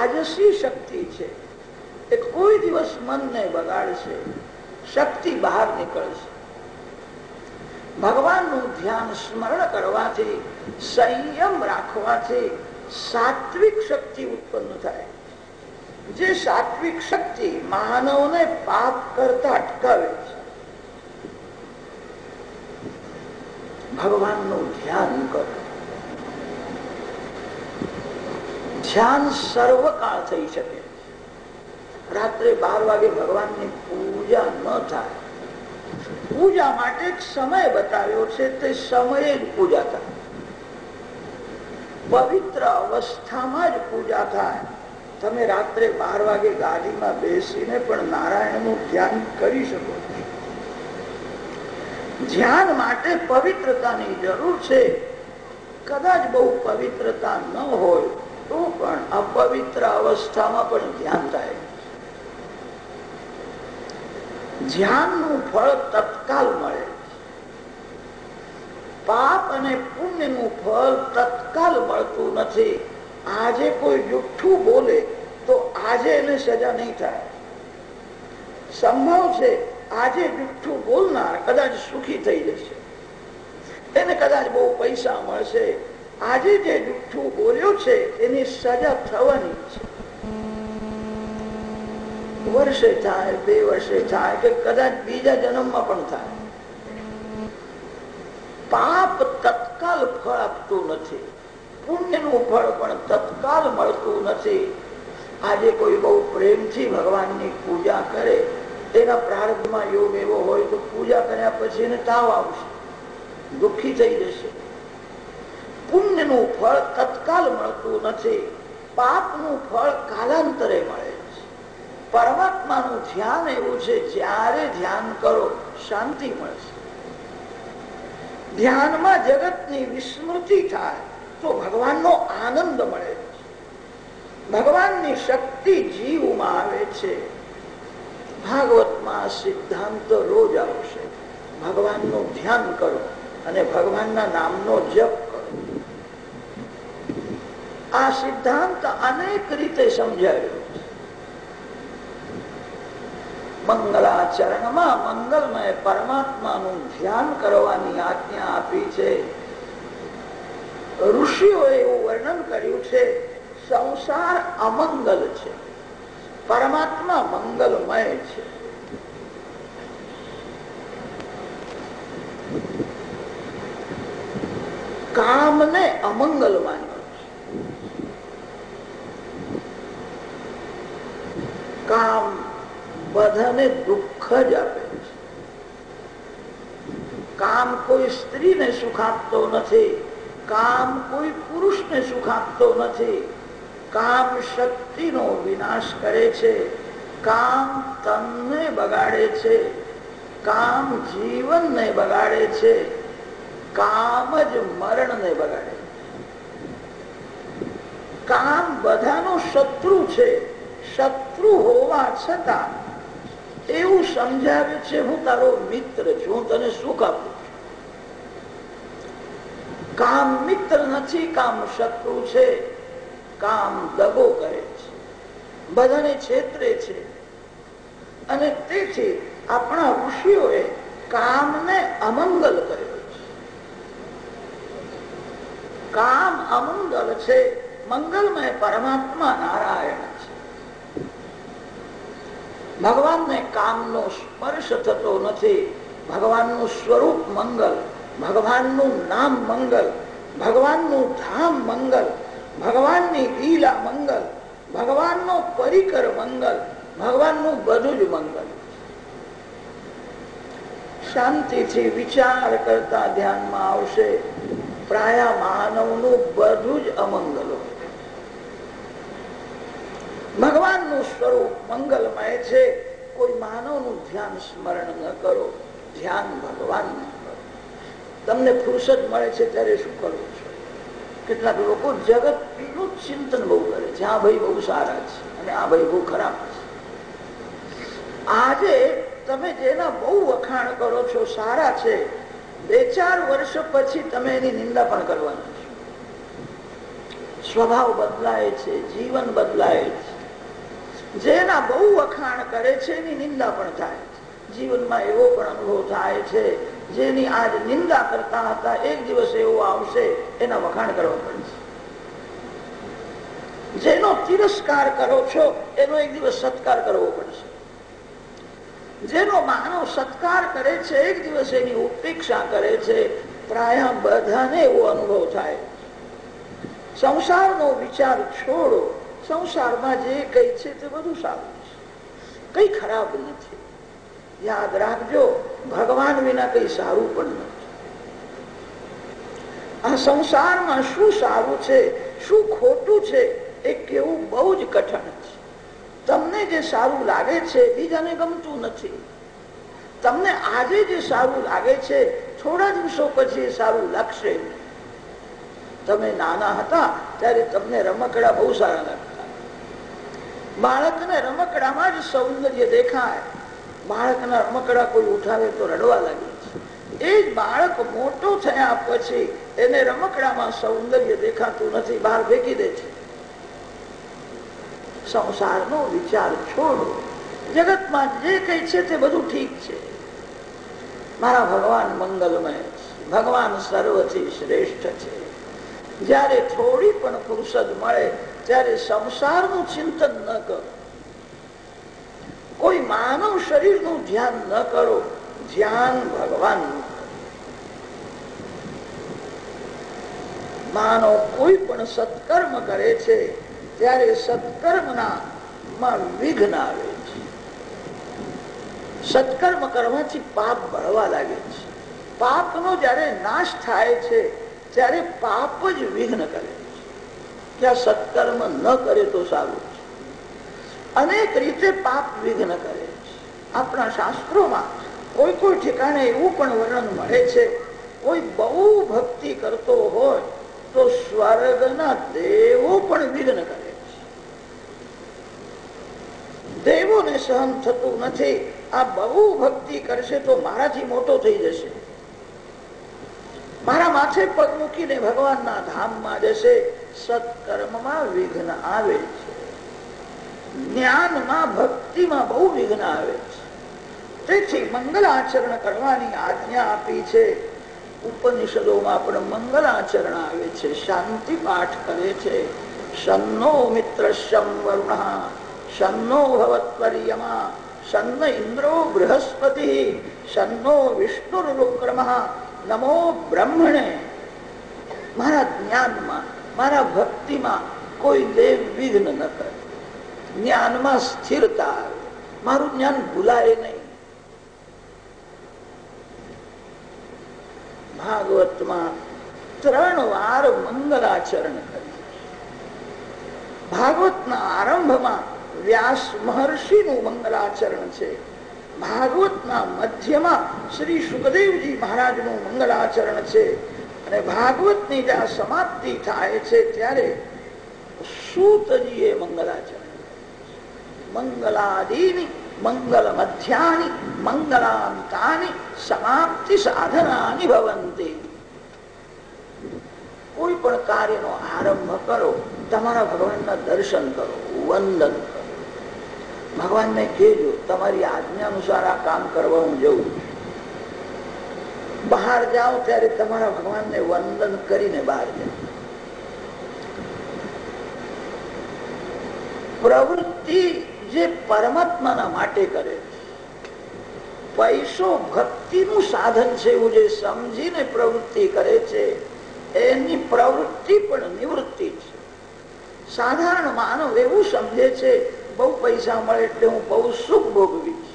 રાજસી શક્તિ છે. એ કોઈ દિવસ મનને બગાડશે, શક્તિ બહાર નીકળશે. ભગવાનનું ધ્યાન સ્મરણ કરવાથી, સંયમ રાખવાથી સાત્વિક શક્તિ ઉત્પન્ન થાય. જે સાત્વિક શક્તિ માનવને પાપ કરતા અટકાવે છે. ભગવાનનું ધ્યાન કરો. ધ્યાન સર્વકાળ થઈ શકે. રાત્રે બાર વાગે ભગવાનની પૂજા ન થાય. પૂજા માટે એક સમય બતાવ્યો છે, તે સમયે જ પૂજા થાય. પવિત્ર અવસ્થામાં જ પૂજા થાય. તમે રાત્રે બાર વાગે ગાડીમાં બેસીને પણ નારાયણનું ધ્યાન કરી શકો છો. ધ્યાન માટે પવિત્રતાની જરૂર છે. કદાચ બહુ પવિત્રતા ન હોય તો પણ અપવિત્ર અવસ્થામાં પણ ધ્યાન થાય. ધ્યાનનું ફળ તત્કાલ મળે. પાપ અને પુણ્યનું ફળ તત્કાલ મળતું નથી. આજે કોઈ જુઠ્ઠું બોલે તો આજે એને સજા નહીં થાય. સંભવ છે આજે જુઠ્ઠું બોલનાર કદાચ સુખી થઈ જશે. એને કદાચ બહુ પૈસા મળશે આજે જે જુઠ્ઠું બોલ્યો છે, એની સજા થવાની છે. વર્ષે થાય, બે વર્ષે થાય કે કદાચ બીજા જન્મમાં પણ થાય. પાપ તત્કાલ ફળ આપતું નથી. પુણ્યનું ફળ પણ તત્કાલ મળતું નથી. આજે કોઈ બહુ પ્રેમથી ભગવાનની પૂજા કરે, તેના પ્રારંભમાં યોગ એવો હોય તો પૂજા કર્યા પછી એને તાવ આવશે. દુઃખી થઈ જશે. પુણ્યનું ફળ તત્કાલ મળતું નથી. પાપનું ફળ કાલાંતરે મળે છે. પરમાત્માનું ધ્યાન એવું છે, જ્યારે ધ્યાન કરો, શાંતિ મળશે. ધ્યાનમાં જગતની વિસ્મૃતિ થાય, તો ભગવાનનો આનંદ મળે છે. ભગવાનની શક્તિ જીવમાં આવે છે. ભાગવતમાં સિદ્ધાંત રોજ આવશે. ભગવાનનું ધ્યાન કરો અને ભગવાનના નામનો જપ આ સિદ્ધાંત અનેક રીતે સમજાવ્યો છે મંગલાચરણમાં મંગલમય પરમાત્માનું ધ્યાન કરવાની આજ્ઞા આપી છે. ઋષિઓએ એવું વર્ણન કર્યું છે, સંસાર અમંગલ છે. પરમાત્મા મંગલમય છે. કામને અમંગલ માન્યો કામ બધાને દુઃખ જ આપે છે. કામ કોઈ સ્ત્રીને સુખ આપતો નથી, કામ કોઈ પુરુષને સુખ આપતો નથી. કામ શક્તિનો વિનાશ કરે છે, કામ તનને બગાડે છે, કામ જીવનને બગાડે છે, કામ જ મરણને બગાડે કામ બધાનો શત્રુ છે. શત્રુ હોવા છતાં એવું સમજાવે છે, હું તારો મિત્ર છું, તને સુખ આપું કામ મિત્ર નથી, કામ શત્રુ છે, કામ દગો કરે છે. બધાને છેતરે છે. અને તેથી આપણા ઋષિઓએ કામને અમંગલ કર્યો છે. કામ અમંગલ છે, મંગલમય પરમાત્મા નારાયણ. ભગવાનને કામનો સ્પર્શ થતો નથી. ભગવાનનું સ્વરૂપ મંગલ, ભગવાનનું નામ મંગલ, ભગવાનનું ધામ મંગલ, ભગવાનની લીલા મંગલ, ભગવાનનો પરિકર મંગલ, ભગવાનનું બધું જ મંગલ. શાંતિથી વિચાર કરતા ધ્યાનમાં આવશે. પ્રાયા માનવનું બધું જ અમંગલ. ભગવાનનું સ્વરૂપ મંગલમય છે. કોઈ માનવનું ધ્યાન સ્મરણ ન કરો. ધ્યાન ભગવાન કરો. તમને ફુરસદ મળે છે ત્યારે શું કરવું છે? કેટલાક લોકો જગતનું ચિંતન બહુ કરે છે. આ ભાઈ બહુ સારા છે અને આ ભાઈ બહુ ખરાબ છે. આજે તમે જેના બહુ વખાણ કરો છો, સારા છે. બે ચાર વર્ષ પછી તમે એની નિંદા પણ કરવાની છો. સ્વભાવ બદલાય છે, જીવન બદલાય છે. જેના બહુ વખાણ કરે છે, એની નિંદા પણ થાય જીવનમાં એવો પણ અનુભવ થાય છે, જેની આજ નિંદા કરતા હતા, એક દિવસ એવો આવશે, એના વખાણ કરવા પડશે. જેનો તિરસ્કાર કરો છો, એનો એક દિવસ સત્કાર કરવો પડશે. જેનો માનવ સત્કાર કરે છે, એક દિવસ એની ઉપેક્ષા કરે છે, પ્રાય બધાને એવો અનુભવ થાય સંસારનો વિચાર છોડો સંસારમાં જે કઈ છે તે બધું સારું છે. કઈ ખરાબ નથી. યાદ રાખજો, ભગવાન વિના કઈ સારું પણ નથી. આ સંસારમાં શું સારું છે, શું ખોટું છે, એ કેવું બહુ જ કઠણ છે. તમને જે સારું લાગે છે, બીજાને ગમતું નથી. તમને આજે જે સારું લાગે છે, થોડા દિવસો પછી સારું લાગશે તમે નાના હતા, ત્યારે તમને રમકડા બહુ સારા લાગતા. બાળકને રમકડામાં જ સૌંદર્ય દેખાય. બાળકના રમકડા કોઈ ઉઠાવે તો રડવા લાગે છે. એ બાળક મોટો થયા પછી એને રમકડામાં સૌંદર્ય દેખાતું નથી, બહાર ફેંકી દે છે. સંસારનો વિચાર છોડો. જગતમાં જે કઈ છે તે બધું ઠીક છે. મારા ભગવાન મંગલમય ભગવાન સર્વથી શ્રેષ્ઠ છે. જ્યારે થોડી પણ ફુરસદ મળે ત્યારે સંસારનું ચિંતન ન કરો. કોઈ માનવ શરીરનું ધ્યાન ન કરો, ધ્યાન ભગવાનનું માનવ કોઈ પણ સત્કર્મ કરે છે, ત્યારે સત્કર્મના માં વિઘ્ન આવે છે. સત્કર્મ કરવાથી પાપ ભળવા લાગે છે. પાપનો જ્યારે નાશ થાય છે, ત્યારે પાપ જ વિઘ્ન કરે કે સત્કર્મ ન કરે તો સારું છે. અનેક રીતે પાપ વિઘ્ન કરે છે. આપણા શાસ્ત્રોમાં કોઈ કોઈ ઠેકાણે એવું પણ વર્ણન મળે છે, કોઈ બહુ ભક્તિ કરતો હોય તો સ્વર્ગના દેવો પણ વિઘ્ન કરે છે. દેવોને સહન થતું નથી, આ બહુ ભક્તિ કરશે તો મારાથી મોટો થઈ જશે. મારા માથે પગ મૂકીને ભગવાનના ધામમાં જશે સત્કર્મમાં વિઘ્ન આવે છે. જ્ઞાનમાં, ભક્તિમાં બહુ વિઘ્ન આવે છે. તેથી મંગલાચરણ કરવાની આજ્ઞા આપી છે. ઉપનિષદોમાં પણ મંગલાચરણ આવે છે. શાંતિ પાઠ કરે છે. સન્નો મિત્ર વરુણ સન્નો ભવત્વર્યમા સન્ન ઇન્દ્રો બૃહસ્પતિ સન્નો વિષ્ણુરુક્રમ નમો બ્રહ્મણે. મારા જ્ઞાનમાં મારા ભક્તિમાં કોઈ દેવ વિઘ્ન ન કરે. જ્ઞાનમાં સ્થિરતા આવે. મારું જ્ઞાન ભૂલાય નહીં. ભાગવતમાં ત્રણ વાર મંગલાચરણ ભાગવતના આરંભમાં વ્યાસ મહર્ષિનું મંગલાચરણ છે. ભાગવતના મધ્યમાં શ્રી સુખદેવજી મહારાજનું મંગલાચરણ છે. અને ભાગવતની જ્યાં સમાપ્તિ થાય છે ત્યારે સૂતજીએ મંગલાચરણ મંગલાદીની મંગલ મધ્યાની મંગલાંતાની સમાપ્તિ સાધનાની ભવંતી. કોઈ પણ કાર્યનો આરંભ કરો, તમારા ભગવાનના દર્શન કરો, વંદન કરો. ભગવાનને કહેજો, તમારી આજ્ઞા અનુસાર આ કામ કરવા હું જઉં બહાર જાઓ ત્યારે તમારા ભગવાનને વંદન કરીને બહાર જાઓ. પ્રવૃત્તિ જે પરમાત્માના માટે કરે પૈસો ભક્તિનું સાધન છે એવું જે સમજીને પ્રવૃત્તિ કરે છે, એની પ્રવૃત્તિ પણ નિવૃત્તિ છે. સાધારણ માનવ એવું સમજે છે, બહુ પૈસા મળે એટલે હું બહુ સુખ ભોગવીશ.